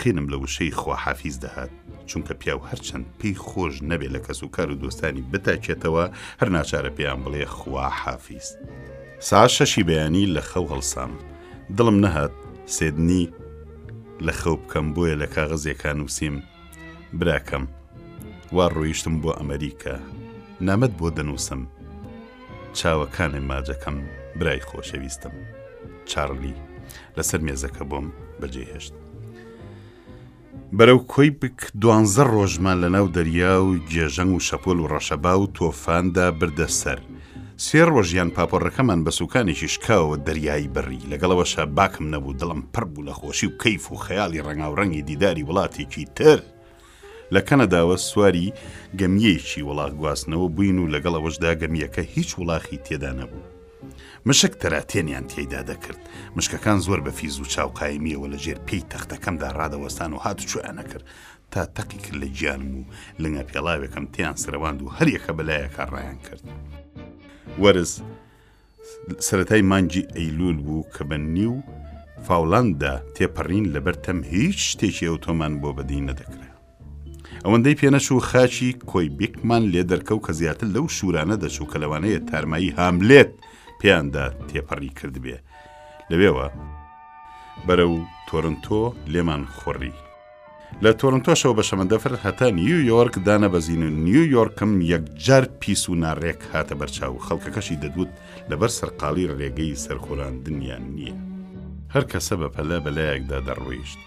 قینم لە وشەی خواحافیز دەهات، چونکە پیاو هەرچەند پێی خۆش نەبێ لە کەسوکار و دۆستانی بتاکێتەوە، هەر ناچارە پێیان بڵێ خوا حافیز. سەعات شەشی بەیانی لە خەو هەڵسام. دڵم نەهات سێدنی لە خەو بکەم، بۆیە لە کاغەزێکا نووسیم، براکەم، وا ڕۆیشتم بۆ ئەمەریکا، نامەت بۆ دەنووسم. چاوەکانێ ماجەکەم برای خۆشەویستم. چارلی لەسەر مێزەکە بۆم بەجێ هێشت. بەرەو کۆی بک دوانزە ڕۆژمان لەناو دەریا و گێژەنگ و شەپۆل و ڕەشەبا و تۆفاندا بردە سەر. سێ ڕۆژیان پاپۆڕەکەمان بە سوکانێکی شکاوەوە دەریایی بڕی، لەگەڵەوەشا باکم نەبوو دڵم پڕ بوو لە خۆشی و کەیف و خەیاڵی ڕەنگاوڕەنگی دیداری وڵاتێکی تر. لە کەنەداوە سواری گەمییەکی وڵاخ گواستنەوە بووین و لەگەڵ ئەوەشدا گەمییەکە هیچ وڵاخی تێدا نەبوو. مشک تەراتێنیان تێیدا دەکرد مشکەکان زۆر بە فیز و چاوقایمیەوە لە ژێر پێی تەختەکەمدا ڕادەوەستان و هات چۆیانە کرد تا تەقی کرد لە گیانم و لەنگە پێڵاوێکم تیان سرەواند و هەریەکە بەلایەکە ڕایان کرد. وەرز سەرەتای مانگی ئەیلوول بوو کە بە نیو فاولانددا تێپەڕین لەبەر تەم هیچ شتێکی ئەوتۆمان بۆ بەدی نەدەکرا. ئەوەندەی پێنەچوو خاچی کۆیبیکمان لێ دەرکەو کە زیاتر لەو شوورانە دەچوو کە لەوانەیە تارمایی هاملێت پێیاندا تێپەڕی کردبێ. لەوێوە بەرەو تۆرنتۆ لێمان خوڕی. لە تۆرنتۆشەوە بە شەمەندەفر هەتا نیو یۆرک دانەبەزین و نیو یۆرکم یەکجار پیس و ناڕێک هاتە بەرچاو و خەڵکەکەشی دەدوت لەبەر سەرقاڵی ڕێگەی سەرخوراندنیان نییە. هەر کەسە بە پەلە بە لایەکدا دەڕۆیشت.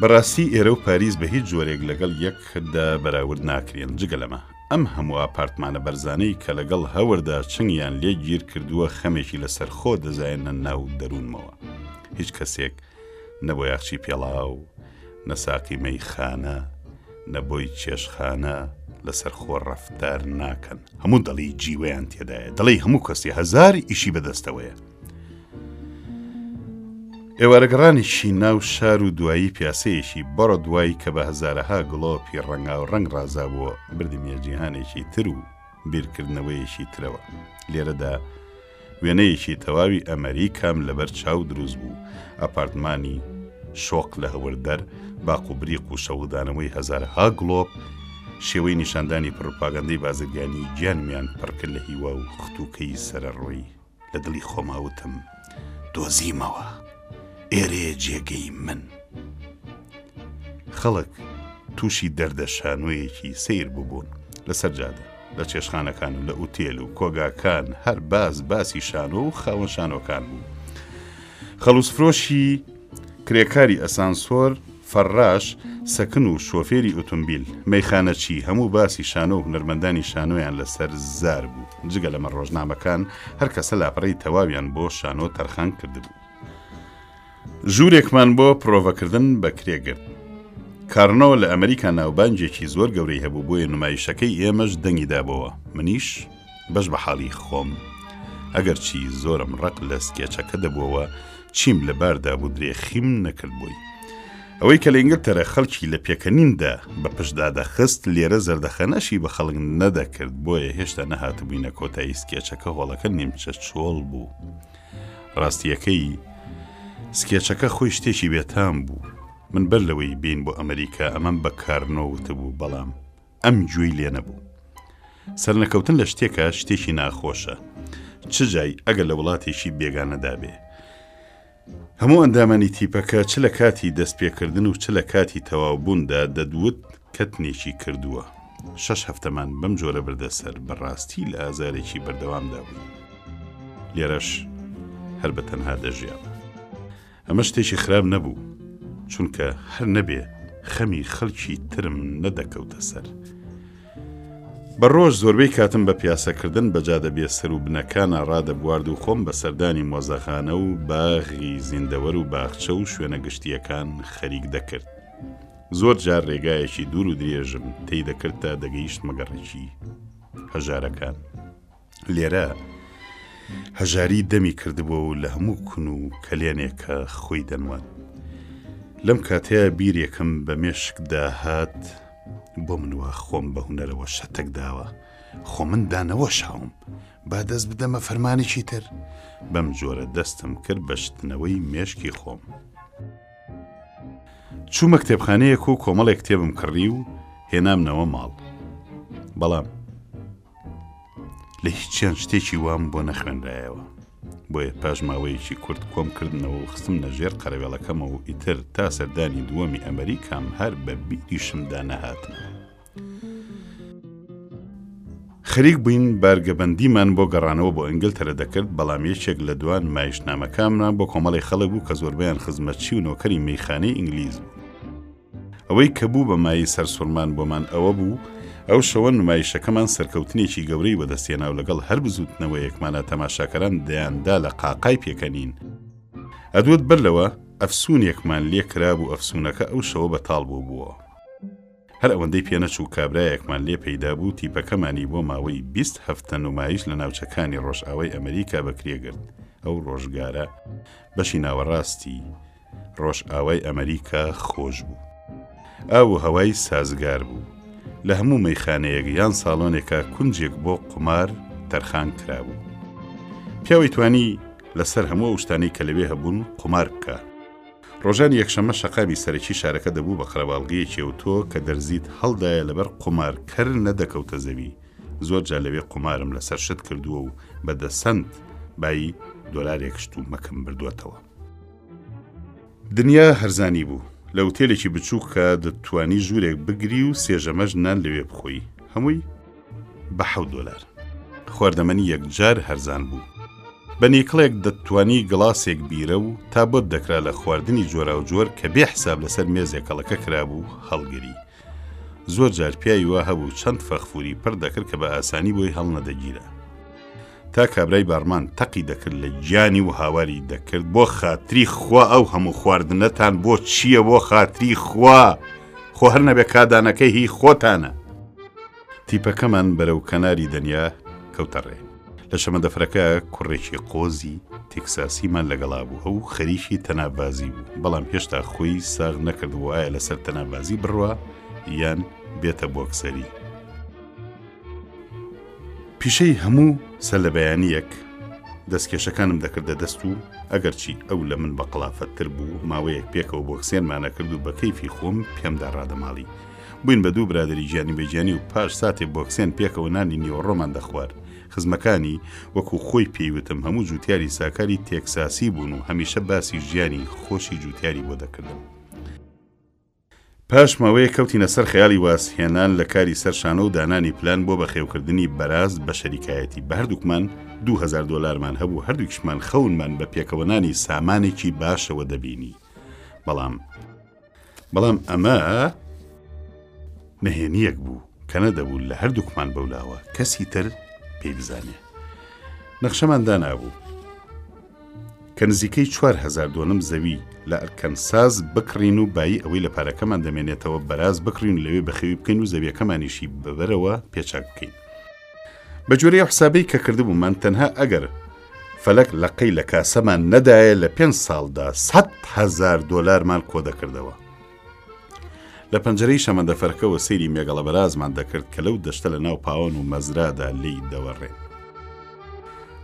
بەڕاستی ئێرە و پاریس بە هیچ جۆرێک لەگەڵ یەک دا بەراورد ناکرێن، جگە لەمە، ئەم هەموو ئاپارتمانە بەرزانەی کە لەگەڵ هەوردا چنگیان لێ گیر کردووە خەمێکی لەسەرخۆ دەزایەنە ناو دەروونمەوە. هیچ کەسێک نە بۆیاخچی پێڵاو، نە ساقی مەیخانە، نە بۆی چێشخانە لەسەر خۆر ڕەفتار ناکەن. هەموو دەڵی جیوەیان تێدایە. دەڵی هەموو کەسی هەزار ئیشی بەدەستەوەیە. ئێوارەگەڕانێکی ناو شار و دوایی پیاسەیەکی بەڕە دوایی کە بە هەزارەها گڵۆپی ڕەنگاو ڕەنگ ڕازابووە بردمیە جیهانێکی تر و بیرکردنەوەیەکی ترەوە. لێرەدا وێنەیەکی تەواوی ئەمەریکام لەبەر چاو دروست بوو، ئەپارتمانی شۆق لە هەوردەر، باق و بریق و شەوڵدانەوەی هەزارەها گڵۆپ، شێوەی نیشاندانی پڕوپاگەندەی بازرگانیی گیانمیان پڕکرد لە هیوا و ختووکەی سەرەڕۆیی. لە دڵی خۆما وتم دۆزیمەوە ئێرەیە جێگەی من خەڵک تووشی دەردە شانۆیەکی سیر ببوون لەسەر جادە لە چێشخانەکان و لە ئوتێل و کۆگاکان هەر باز باسی شانۆ و خاوەن شانۆکان بوو خەڵوسفرۆشی کرێکاری ئەسانسۆر، فەڕاش، سەکن و شۆفێری ئوتومبیل، مەیخانەچی هەموو باسی شانۆ و هونەرمەندانی شانۆیان لەسەر زار بوو، جگە لەمە ڕۆژنامەکان هەر کەسە لاپەڕەی تەواویان بۆ شانۆ تەرخان کردبوو. ژوورێکمان بۆ پڕۆڤەکردن بە کرێ گرت. کارنۆ لە ئەمریکا ناوبانگێکی زۆر گەورەی هەبوو بۆیە نمایشەکەی ئێمەش دەنگی دابۆوە، منیش بەش بە حاڵی خۆم ئەگەر چی زۆرم ڕق لە سکێچەکە دەبووەوە چیم لە بار دابوو درێخیم نەکرد بووی ئەوەی کە لە ئینگلتەرە خەڵکی لە پێکەنیندا بە پشدا دەخست لێرە زەردەخەنەشی بە خەڵک نەدەکرد بۆیە هێشتا نەهاتبووینە کۆتایی سکێچەکە هۆڵەکە نیمچە چۆڵ بوو ڕاستیەکەی سکێچەکە خۆی شتێکی بێتام بوو من بەر لەوەی بین بۆ ئەمریکا ئەمەم بە کارنۆ وتبوو بەڵام ئەم گوێی لێ نەبوو. سەرنەکەوتن لە شتێکە شتێکی ناخۆشە. چ جای ئەگەر لە وڵاتێکی بێگانەدا بێ. هەموو ئەندامانی تیپەکە چ لە کاتی دەستپێکردن و چ لە کاتی تەواوبووندا دەدوت کەتنێکی کردووە. شەش هەفتەمان بەم جۆرە بردە سەر بە ڕاستی لە ئازارێکی بەردەوامدا بووین. لێرەش هەر بە تەنها دەژیام. ئەمە شتێکی خراپ نەبوو، چونکە هەر نەبێ خەمی خەڵکی ترم نەدەکەوتە سەر. بە ڕۆژ زۆربەی کاتم بە پیاسەکردن بە جادە بێ سەر و بنەکانا ڕادەبوارد و خۆم بە سەردانی مۆزەخانە و باغی زیندەوەر و باخچە و شوێنە گشتییەکان خەریک دەکرد. زۆر جار ڕێگایەکی دوور و درێژم تێی دەکرد تا دەگەیشتمە گەڕەکی هەژارەکان. لێرە هەژاری دەمی کردبوو و لە هەموو کون و کەلێنێکە خۆی دەنوات. لەم کاتەیە بیرێکم بە مێشکدا هات بۆ منوە خۆم بە هوەرەوە شەتەک داوە خۆ من دانەوە شاوم با دەست بدەمە فەرمانێکی تر بەم جۆرە دەستم کرد بە شتنەوەی مێشکی خۆم. چوومە کتێبخانەیەک و کۆمەڵێک کتێبم کڕی و هێنامنەوە ماڵ بەڵام لە هیچیان شتێکی وام بۆ نەخوێنرایەوە بۆیە پاش ماوەیەکی کورت کۆم کردنەوە و خستم لە ژێر قەرەوێڵەکەمەوە و ئیتر تا سەردانی دووەمی ئەمریکام هەر بە بیریشمدا نەهاتن. خەریک بووین بارگەبندیمان بۆ گەڕانەوە بۆ ئەنگلتەرە دەکرد بەڵام یەکێک لە دوان مایشنامەکانمان بۆ کۆمەڵی خەڵک بوو کە زۆربیان خزمەتچی و نۆکەری میخانەی ئینگلیز بوو. ئەوەی کە بوو بە مایەی سەرسوڕمان بۆمان ئەوە بوو، ئەو شەوە نمایشەکەمان سەرکەوتنێکی گەورەی وەدەستهێنا و لەگەڵ هەر بزووتنەوەیەکمانا تەماشاکەران دەیاندا لە قاقای پێکەنین ئەدوت، بەر لەوە ئەفسوونێکمان لێ کرابوو ئەفسوونەکە ئەو شەوە بەتاڵ بووبووەوە. هەر ئەوەندەی پێ نەچوو کابرایەکمان لێ پەیدا بوو تیپەکەمانی بۆ ماوەی بیست هەفتە نمایش لە ناوچەکانی ڕۆژئاوای ئەمریکا بەکرێ گرت، ئەو ڕۆژگارە بەشی ناوەڕاستی، ڕۆژئاوای ئەمریکا خۆش بوو. ئاو و هەوای سازگار بوو. لە هەموو مەیخانەیەک یان ساڵۆنێکا کونجێک بۆ قومار تەرخان کرابوو. پیاوی توانی لە سەر هەموو ئەو شتانەی کە لەوێ هەبوون قومار بکا. ڕۆژانی یەکشەمە شەقامی سەرەکی شارەکە دەبوو بە قەرەباڵغییەکێ و تۆ کە دەرزیت هەڵدایە لەبەر قومار کەر نەدەکەوتە زەوی. زۆر جار لەوێ قومارم لە سەر شت کردووە و بە دە سەنت بای دۆلارێک شت و مەکم بردووەتەوە. دنیا هەرزانی بوو، لە ئوتێلێکی بچووک کە دەتتوانی ژوورێک بگری و سێ ژەمەش نان لەوێ بخۆی، هەمووی بە حەوت دۆلار. خواردەمەنی یەکجار هەرزان بوو، بە نیکڵێک دەتتوانی گڵاسێک بیرە و تا بۆت دەکرا لە خواردنی جۆراوجۆر کە بێ حساب لەسەر مێزێک کەڵەکە کرابوو هەڵگری. زۆر جار پیاوی وا هەبوو چەند فەخفووری پڕ دەکرد کە بە ئاسانی بۆی هەڵنەدەگیرا. تا کابرای بارمان تەقی دەکرد لە گیانی و هاواری دەکرد بۆ خاتری خوا ئەو هەموو خواردنەتان بۆ چییە بۆ خاتری خوا خۆ هەر نەبێ کادانەکەی هی خۆتانە تیپەکەمان بەرەو کەناری دەنیا کەوتەڕێ لە شەمەدەفرەکە کوڕێکی قۆزی تێکساسیمان لەگەڵا بوو ئەو خەریکی تەنابازی بوو بەڵام هێشتا خۆی ساغ نەکرد وایە لەسەر تەنابازی بڕە یان بێتە بۆکسەری پیشەی هەموو سەرلەبەیانییەک دەستکێشەکانم دەکردە دەست و ئەگەرچی ئەو لە من بە قڵافەتتر بوو، ماوەیەک پێکەوە بۆکسێنمان ئەکرد و بە کەیفی خۆم پێمدا ڕادەماڵی. بووین بە دوو برادەری گیانی بە گیانی و پاش ساتێ بۆکسێن پێکەوە نانی نیوەڕۆمان دەخوارد. خزمەکانی، وەکوو خۆی پێی وتم، هەموو جووتیاری ساکاری تێکساسی بوون و هەمیشە باسی ژیانی خۆشی جووتیاری بۆ دەکردم. پاش ماوەیەک کەوتینە سەر خەیاڵی وازهێنان لە کاری سەر شانۆ و دانانی پلان بۆ بەخێوکردنی بەراز بە شەریکایەتی، بە هەردووکمان دوو هەزار دۆلارمان هەبوو، هەردووکیشمان خەونمان بە پێکەوەنانی سامانێکی باشەوە دەبینی، بەڵام بەڵام ئەمە نهێنییەک بوو کە نەدەبوو لە هەردووکمان بەولاوە کەسی تر پێی بزانێ. نەخشەمان دانابوو. کە نزیکەی چوار هەزار دۆنم زەوی لە ئەرکەنساس بکڕین و بایی ئەوەی لە پارەکەمان دەمێنێتەوە بەراز بکڕین و لەوێ بەخێوی بکەین و زەویەکەمانیشی بەبەرەوە پێچاک بکەین. بە جۆرەی ئەو حسابەی کە کردبوومان تەنها ئەگەر فەلەک لەقەی لە کاسەمان نەدایە لە پێنج ساڵدا سەد هەزار دۆلارمان کۆدەکردەوە. لە پەنجەرەی شەمەندەفەرەکەوە سەیری مێگەڵە بەرازمان دەکرد کە لەو دەشتە لە ناو پاوان و مەزرادا لی دەوەڕێن.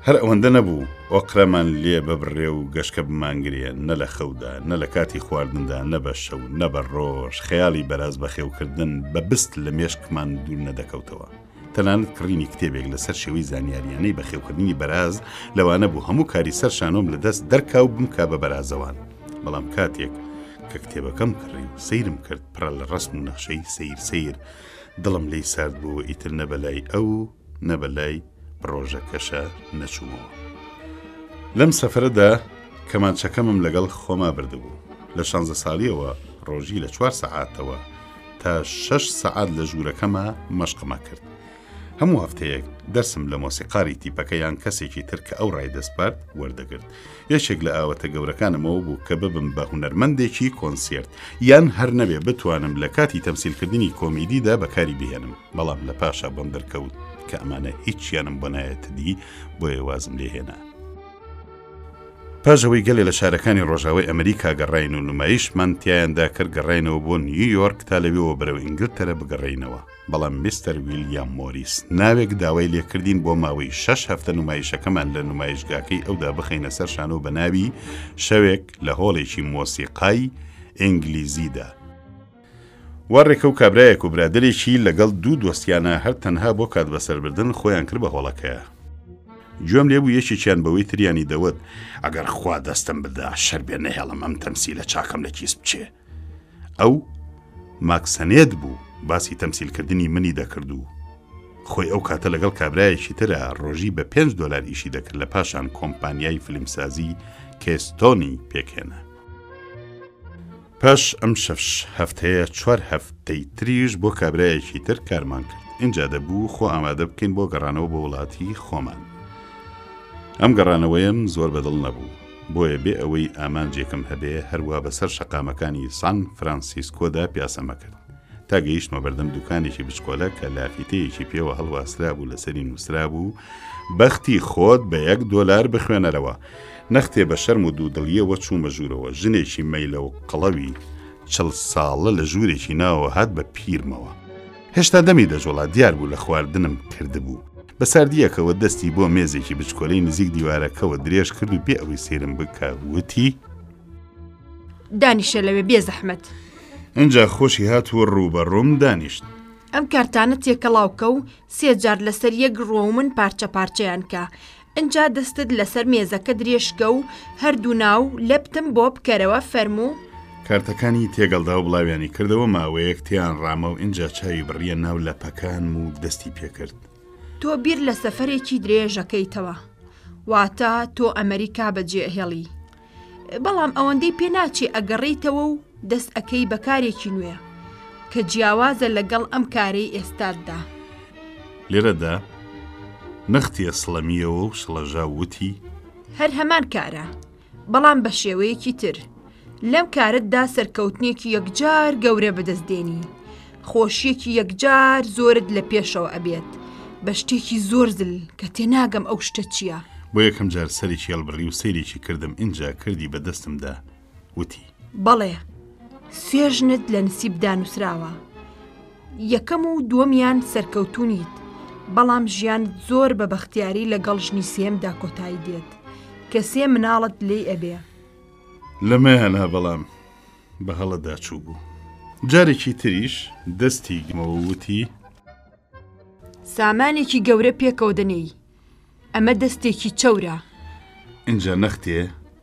هەر ئەوەندە نەبوو ئۆقرەمان لێ ببڕێ و گەشکە بمانگرێ نە لە خەودا نە لە کاتی خواردندا نە بە شەو نە بە ڕۆژ خەیاڵی بەراز بەخێوکردن بە بست لە مێشکمان دوور نەدەکەوتەوە. تەنانەت کڕینی کتێبێک لەسەر شێوەی زانیاریانەی بەخێوکردنی بەراز لەوانە بوو هەموو کاری سەر شانۆم لە دەست دەرکاو بمکە بە بەرازەوان بەڵام کاتێک کە کتێبەکەم کڕی و سەیرم کرد پڕە لە ڕسم و نەخشەی سیر سیر دڵم لی سارد بوو ئیتر نە بەلای ئەو نە بەلای پرۆژەکەشە نەچوومەوە لەم سەفرەدا کەمانچەکەمم لەگەڵ خۆما بردبوو لە شانزە ساڵیەوە ڕۆژی لە چوار سەعاتەوە تا شەش سەعات لە ژوورەکەما مەشقم ئەکرد هەموو هەفتەیەک دەرسم لە مۆسیقاری تیپەکە یان کەسێکی تر کە ئەو ڕای دەستپارد وەردەگرت یەکێک لە ئاوەتە گەورەکانمەوە بوو کە ببم بە هوەرمەندێکی کۆنسرت یان هەر نەبێ بتوانم لە کاتی تەمسیلکردنی کۆمیدیدا بەکاری بهێنم بەڵام لە پاشا بەم دەرکەوت کە ئەمانە هیچیانم بۆ نایەتدی بۆیە وازم لێهێنا پاش ئەوەی گەلێ لە شارەکانی ڕۆژاوای ئەمریکا گەڕین و نمایشمان تیایاندا کرد گەڕینەوە بۆ نیویۆرک تا لەوێەوە بەرەو ئینگلتەرە بگەڕینەوە بەڵام میستەر ویلیام مۆریس ناوێک داوای لێکردین بۆ ماوەی شەش هەفتە نمایشەکەمان لە نمایشگاکەی ئەودا بخەینە سەر شانۆ بە ناوی شەوێک لە هۆڵێکی مۆسیقای ئینگلیزیدا وا رێکە و کابرایەک و برادەرێکی لە گەڵ دوو دۆستیانە هەر تەنها بۆ کات بەسەر بردن خۆیان کرد بە هۆڵەکەیا. گوێم لێ بوو یەکێکیان بەوەی تریانی دەوت، ئەگەر خوا دەستم بدا شەر بێ نەهێڵم ئەم تەمسیلە چاکەم لە کیس بچێ. ئەو، ماک سەنێد، بوو، باسی تەمسیل کردنی منی دەکرد و خۆی ئەو کاتە لە گەڵ کابرایەکی ترا رۆژی بە پێنج دۆلار ئیشی دەکرد لە پاشان کۆمپانیای فیلمسازی، کێستۆنی، پێک هێنا. پاش ئەم شەش هەفتەیە چوار هەفتەی تریش بۆ کابرایەکی تر کارمان کرد ئینجا دەبوو خۆ ئامادە بکەین بۆ گەڕانەوە بۆ وڵاتی خۆمان ئەم گەڕانەوەیم زۆر بەدڵ نەبوو بۆیە بێ ئەوەی ئامانجێکم هەبێ هەروە بەسەر شەقامەکانی سان فرانسیسکۆدا پیاسەمە کرد تا گەیشتمە بەردەم دوکانێکی بچکۆلە کە لافیتەیەکی پێوە هەڵواسرابوو لەسەری نووسرابوو بەختی خۆت بە یەک دۆلار بخوێنەرەوە نەختێ بە شەرم و دوودڵیەوە چوومە ژوورەوە ژنێکی مەیلە و قەڵەوی چل ساڵە لە ژوورێکی ناوە هات بە پیرمەوە هێشتا دەمی دەجوڵا دیار بوو لە خواردنم کردبوو بە ساردیەکەوە دەستی بۆ مێزێکی بچکۆلەی نزیک دیوارەکەەوە درێژ کرد و بێ ئەوەی سێرم بکە وتی دانیشە لەوێ بێ زەحمەت ئەجا خۆشی هات و ڕووبەڕووم دانیشت. ئەم کارتانە تێکەڵاو کە و سێ جار لەسەر یەک ڕۆ و من پارچە پارچەیان کە. ئەجا دەستت لەسەر مێزەکە درێژ کە و هەردوو ناو لەپتم بۆ بکەرەوە فەرموو. کارتەکانی تێگەڵدا و بڵاویانی کردەوە ماوەیەک تێیان ڕامە و ئەجا چاوی بڕیە ناو لەپەکانم و دەستی پێ کرد. تۆ بیر لە سەفەرێکی درێژ ئەکەیتەوە. واتە تۆ ئەمریکا بەجێ ئەهێڵی. بەڵام ئەوەندەی پێ ناچێ ئەگەڕێیتەوە و دەست ئەکەی بە کارێکی نوێ کە جیاوازە لەگەڵ ئەم کارەی ئێستاتدا. لێرەدا نەختی ئەسڵەمییەوە و شڵەژا و وتی. هەر هەمان کارە، بەڵام بە شێوەیەکی تر. لەم کارەتدا سەرکەوتنێکی یەکجار گەورە بەدەست دێنی. خۆشیەکی یەکجار زۆرت لە پێشەوە ئەبێت بە شتێکی زۆر زل کە تێناگەم ئەو شتە چییە؟ بۆ یەکەم جار سەرێکی هەڵبڕی و سەیرێکی کردم ئینجا کردی بە دەستمدا وتی. بەڵێ سێ ژنت لە نسیبدا نووسراوە یەکەم و دووەمیان سەرکەوتونیت بەڵام ژیان زۆر بە بەختیاری لەگەڵ ژنی سێمدا کۆتایی دێت کە سێ مناڵت لێی ئەبێ لەمەیانا بەڵام بە هەڵەدا چووبوو. جارێکی تریش دەستی گرتمەوە و وتی. سامانێکی گەورە پێکەوە دەنێی. ئەمە دەستێکی چەورە. ئینجا نەختێ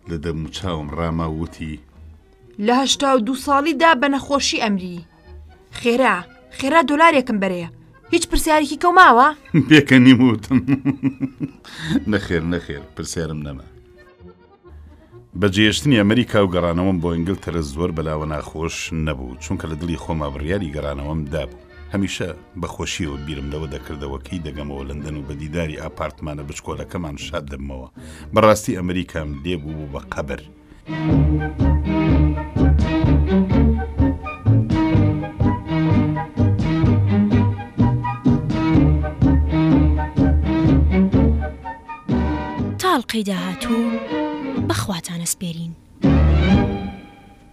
لە دەموچاوم ڕاما و وتی. لە هەشتا و دوو ساڵیدا بە نەخۆشی ئەمری. خێرا، خێرا دۆلارێکم بەرێ. هیچ پرسیارێکی کەو ماوە؟ پێکەنیم و وتم. نەخێر، نەخێر پرسیارم نەما. بە جێهێشتنی ئەمریکا و گەڕانەوەم بۆ ئینگلتەرە زۆر بەلاوە ناخۆش نەبوو، چونکە لە دڵی خۆما بڕیاری گەڕانەوەم دابوو. هەمیشە بە خۆشییەوە بیرم لەوە دەکردەوە کەی دەگەمەوە لەندەن و بە دیداری ئاپارتمانە بچکۆلەکەمان شاد دەبمەوە. بەڕاستی ئەمریکام لێ بووبوو بە قەبر. تاڵقەی داهاتوو بەخواتانە سپێرین.